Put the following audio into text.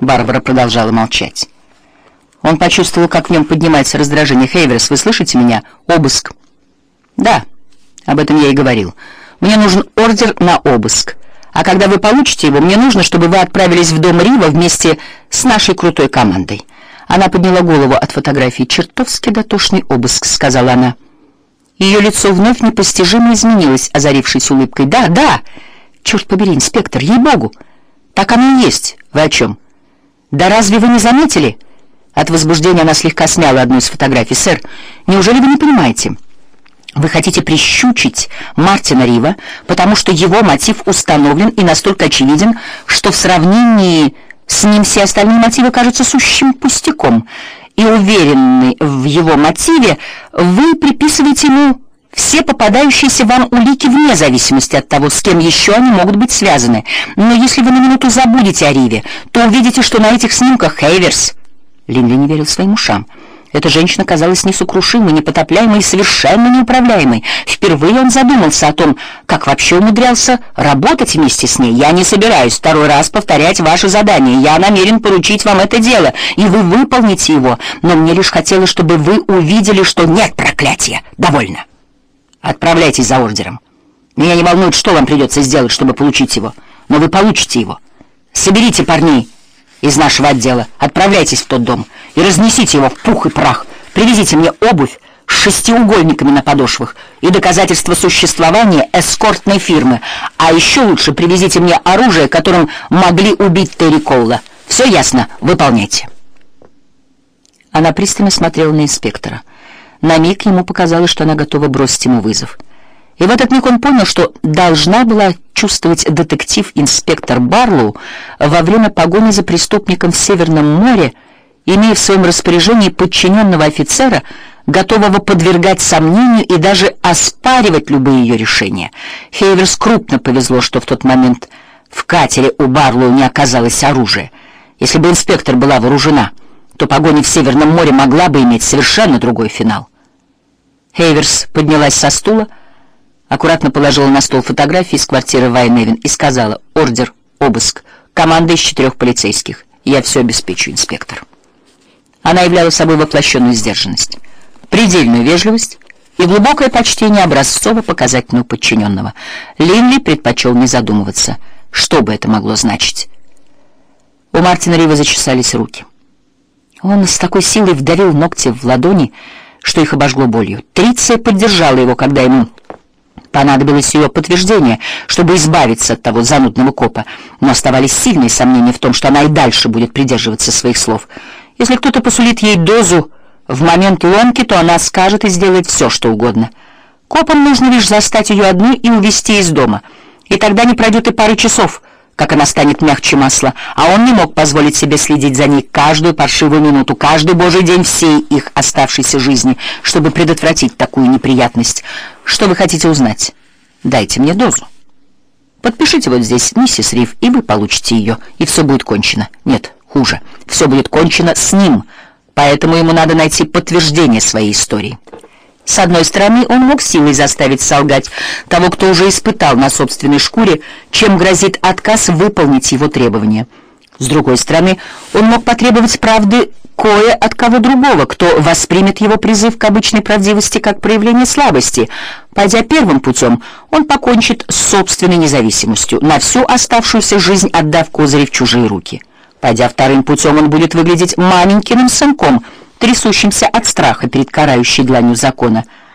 Барбара продолжала молчать. Он почувствовал, как в нем поднимается раздражение. «Хейверс, вы слышите меня? Обыск». «Да, об этом я и говорил. Мне нужен ордер на обыск. А когда вы получите его, мне нужно, чтобы вы отправились в дом Рива вместе с нашей крутой командой». Она подняла голову от фотографии. «Чертовски дотошный обыск», — сказала она. Ее лицо вновь непостижимо изменилось, озарившись улыбкой. «Да, да! Черт побери, инспектор, ей-богу! Так оно и есть. Вы о чем?» «Да разве вы не заметили?» От возбуждения она слегка смяла одну из фотографий. «Сэр, неужели вы не понимаете?» Вы хотите прищучить Мартина Рива, потому что его мотив установлен и настолько очевиден, что в сравнении с ним все остальные мотивы кажутся сущим пустяком. И уверенный в его мотиве, вы приписываете ему все попадающиеся вам улики вне зависимости от того, с кем еще они могут быть связаны. Но если вы на минуту забудете о Риве, то увидите, что на этих снимках Хейверс... Линли не верил своим ушам. Эта женщина казалась несокрушимой, непотопляемой и совершенно неуправляемой. Впервые он задумался о том, как вообще умудрялся работать вместе с ней. «Я не собираюсь второй раз повторять ваше задание. Я намерен поручить вам это дело, и вы выполните его. Но мне лишь хотелось, чтобы вы увидели, что нет проклятия. Довольно. Отправляйтесь за ордером. Меня не волнует, что вам придется сделать, чтобы получить его. Но вы получите его. Соберите парней» из нашего отдела. Отправляйтесь в тот дом и разнесите его в пух и прах. Привезите мне обувь с шестиугольниками на подошвах и доказательства существования эскортной фирмы. А еще лучше привезите мне оружие, которым могли убить Терри Колла. Все ясно? Выполняйте. Она пристально смотрела на инспектора. На миг ему показалось, что она готова бросить ему вызов. И в этот миг он понял, что должна была чувствовать детектив-инспектор Барлоу во время погони за преступником в Северном море, имея в своем распоряжении подчиненного офицера, готового подвергать сомнению и даже оспаривать любые ее решения. Хейверс крупно повезло, что в тот момент в катере у Барлоу не оказалось оружия. Если бы инспектор была вооружена, то погоня в Северном море могла бы иметь совершенно другой финал. Хейверс поднялась со стула, аккуратно положила на стол фотографии из квартиры Вайневин и сказала «Ордер, обыск, команда из четырех полицейских. Я все обеспечу, инспектор». Она являла собой воплощенную сдержанность, предельную вежливость и глубокое почтение образцово-показательного подчиненного. Линли предпочел не задумываться, что бы это могло значить. У Мартина Рива зачесались руки. Он с такой силой вдавил ногти в ладони, что их обожгло болью. Триция поддержала его, когда ему Понадобилось ее подтверждение, чтобы избавиться от того занудного копа, но оставались сильные сомнения в том, что она и дальше будет придерживаться своих слов. Если кто-то посулит ей дозу в момент ломки, то она скажет и сделает все, что угодно. Копам нужно лишь застать ее одну и увезти из дома, и тогда не пройдет и пары часов — как она станет мягче масла, а он не мог позволить себе следить за ней каждую паршивую минуту, каждый божий день всей их оставшейся жизни, чтобы предотвратить такую неприятность. Что вы хотите узнать? Дайте мне дозу. Подпишите вот здесь, миссис Рив, и вы получите ее, и все будет кончено. Нет, хуже. Все будет кончено с ним, поэтому ему надо найти подтверждение своей истории. С одной стороны, он мог силой заставить солгать того, кто уже испытал на собственной шкуре, чем грозит отказ выполнить его требования. С другой стороны, он мог потребовать правды кое от кого другого, кто воспримет его призыв к обычной правдивости как проявление слабости. Пойдя первым путем, он покончит с собственной независимостью, на всю оставшуюся жизнь отдав козыри в чужие руки. Пойдя вторым путем, он будет выглядеть маменькиным сынком – трясущимся от страха перед карающей дланью закона.